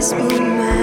place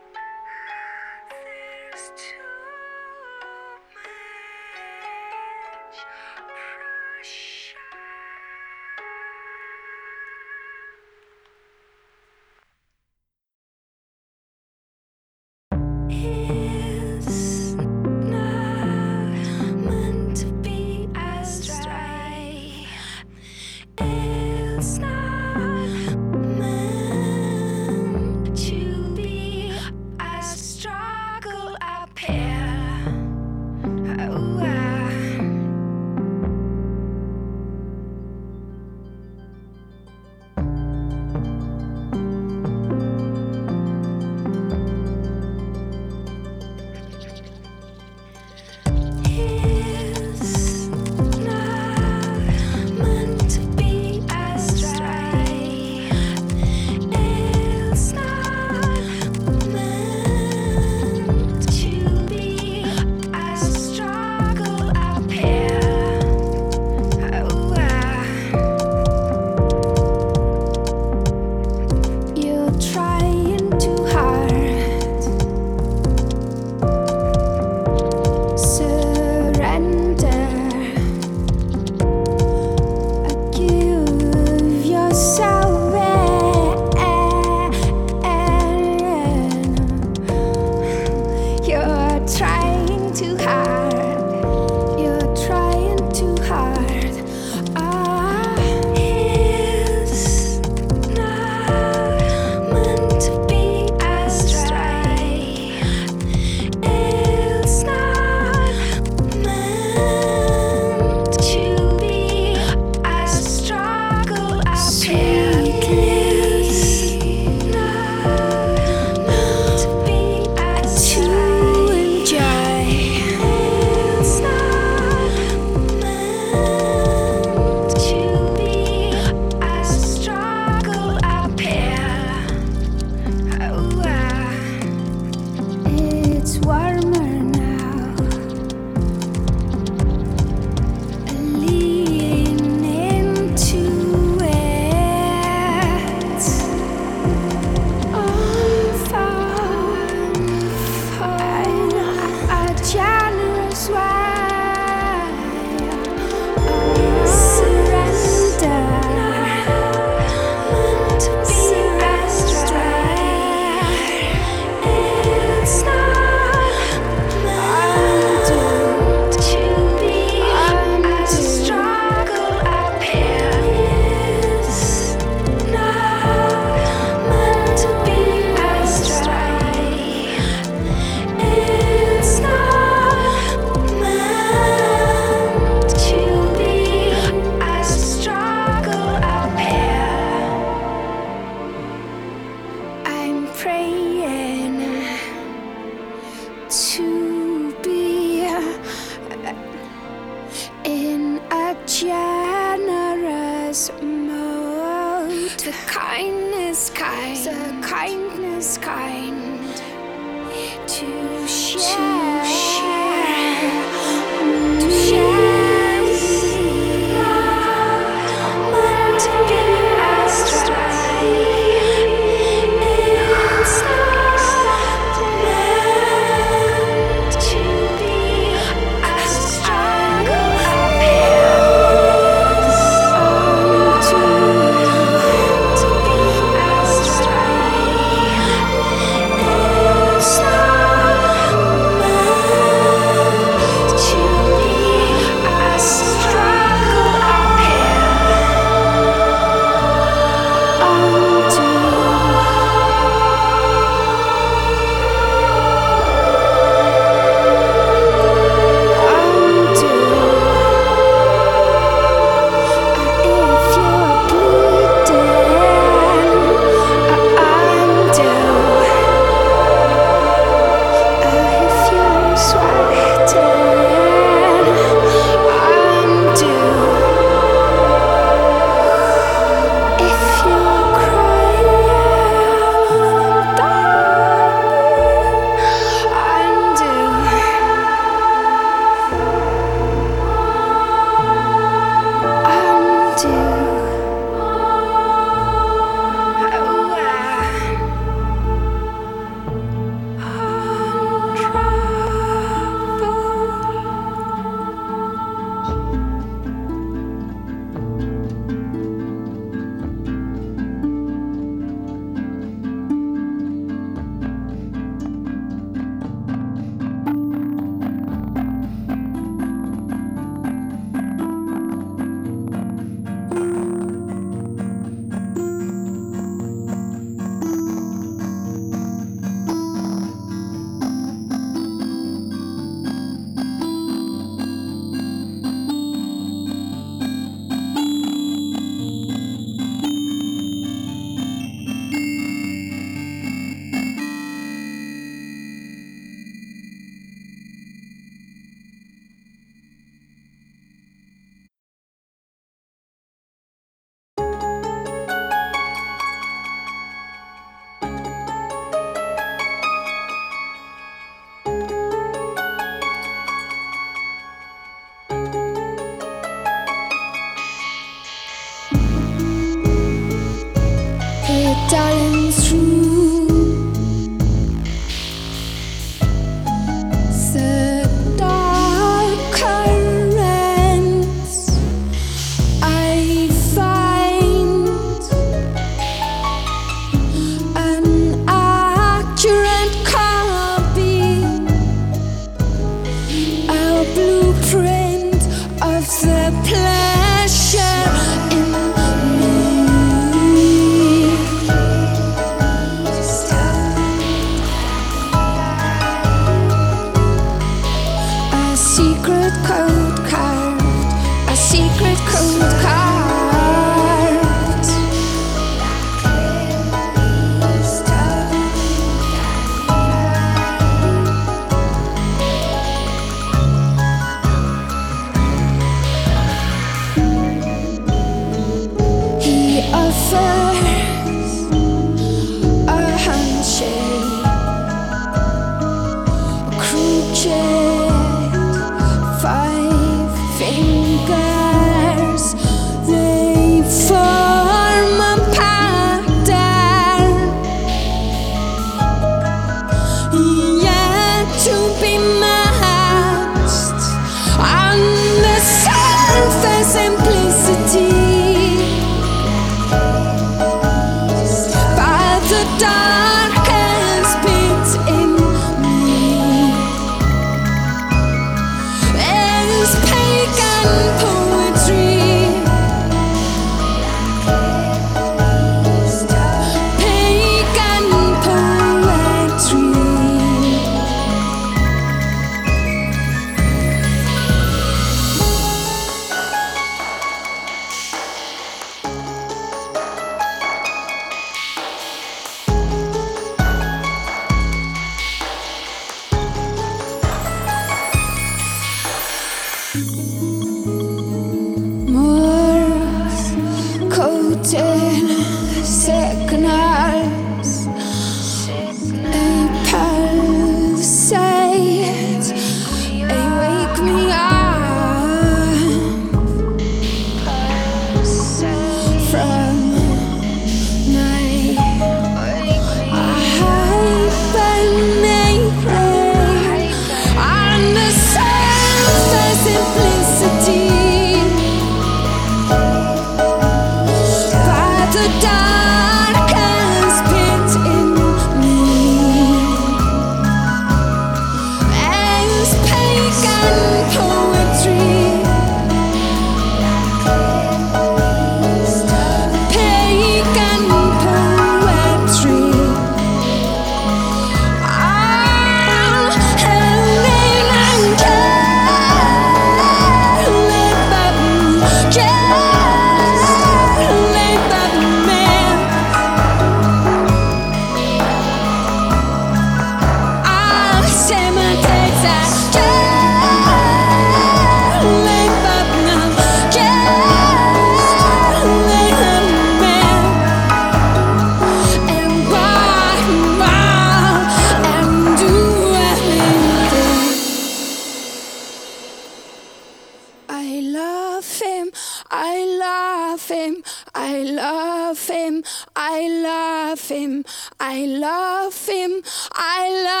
I love him, I love him, I love him, I love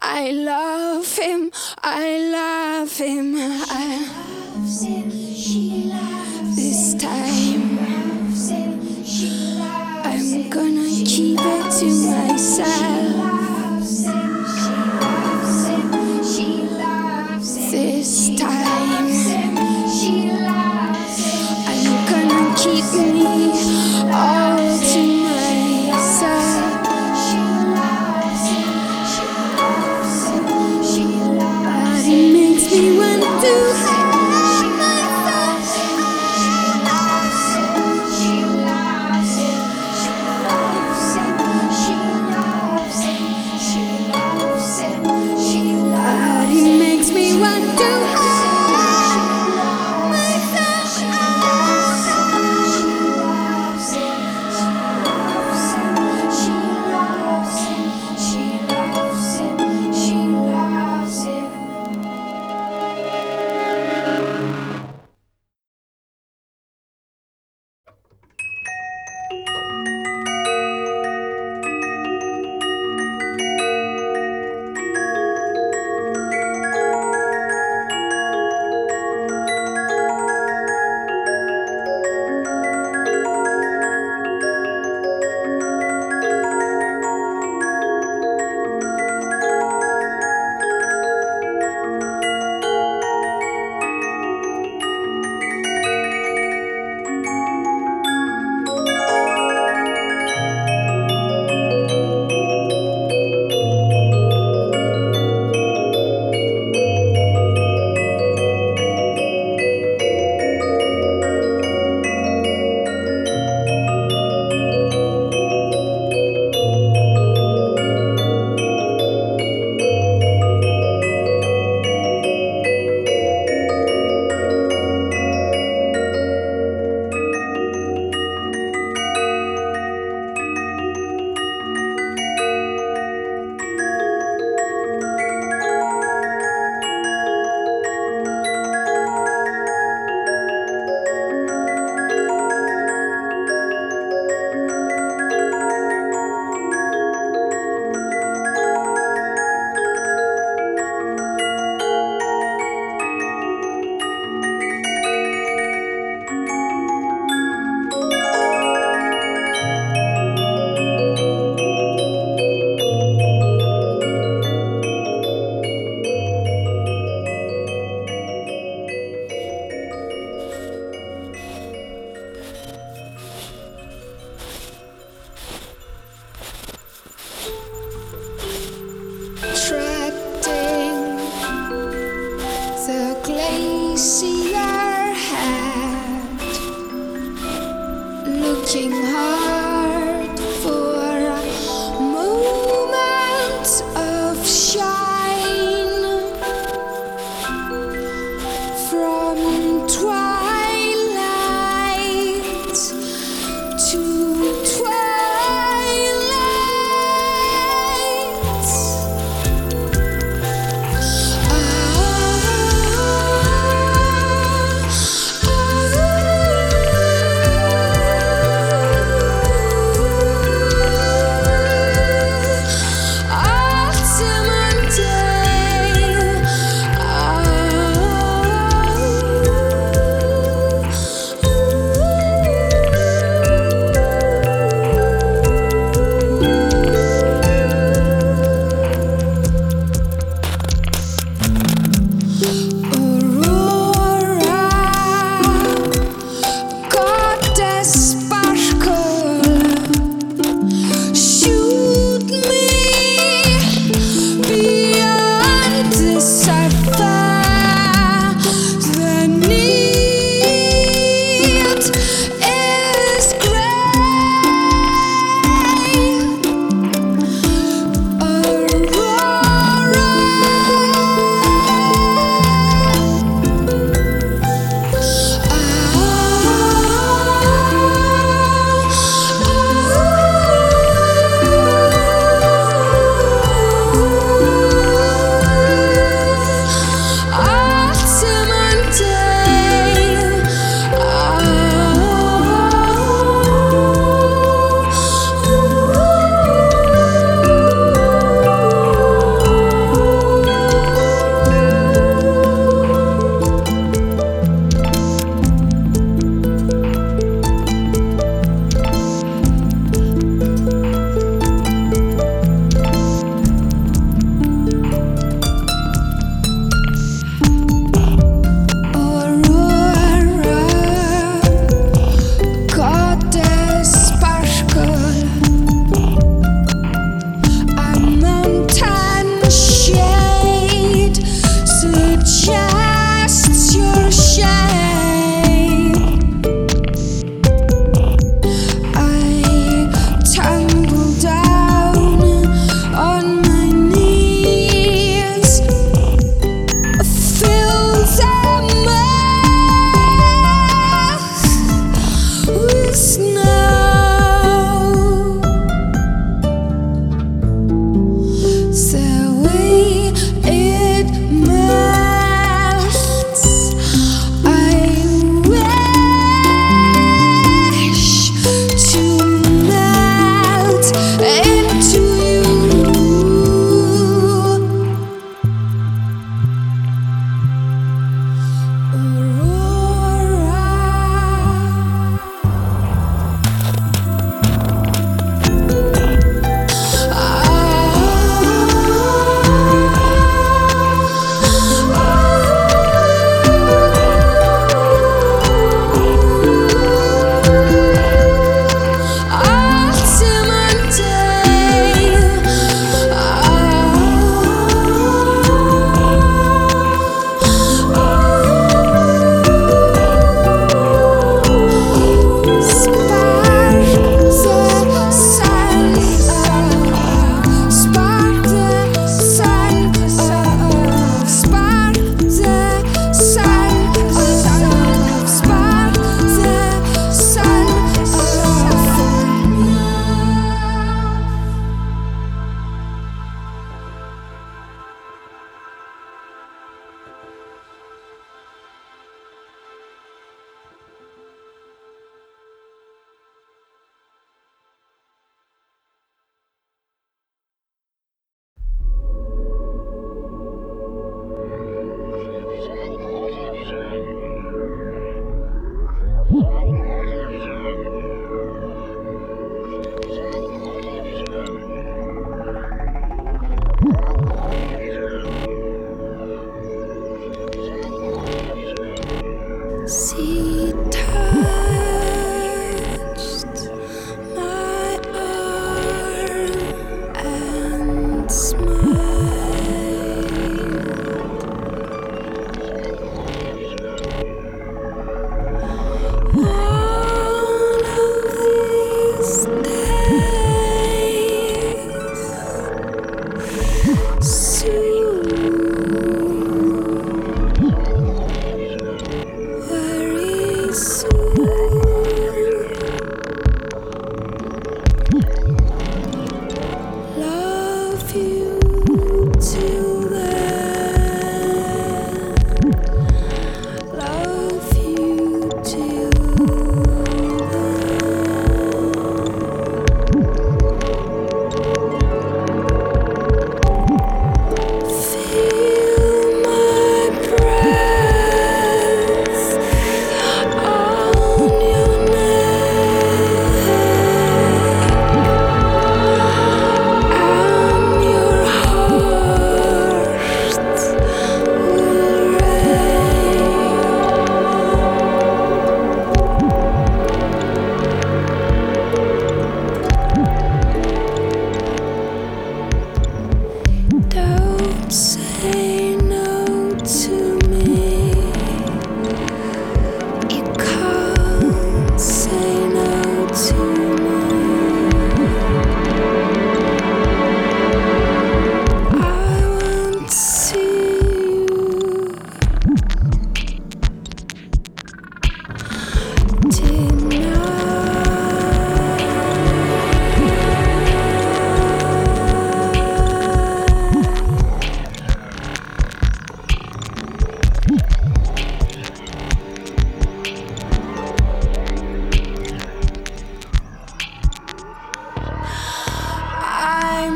I love him, I love him, I love him, I love him. I this time I'm gonna keep it to myself. This time I'm gonna keep me glacier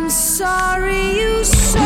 I'm sorry you saw.